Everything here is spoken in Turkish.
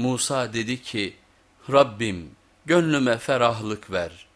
Musa dedi ki Rabbim gönlüme ferahlık ver.''